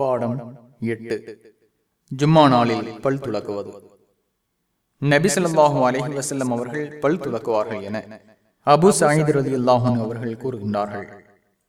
பாடம் எட்டு. ஜும்மா நாளில் பல் துலக்குவது. நபி ஸல்லல்லாஹு அலைஹி வஸல்லம் அவர்கள் பல் துலக்குவார்கள் என அபு சாயித் ரதி அல்லாஹன் அவர்கள் கூறுகின்றார்கள்.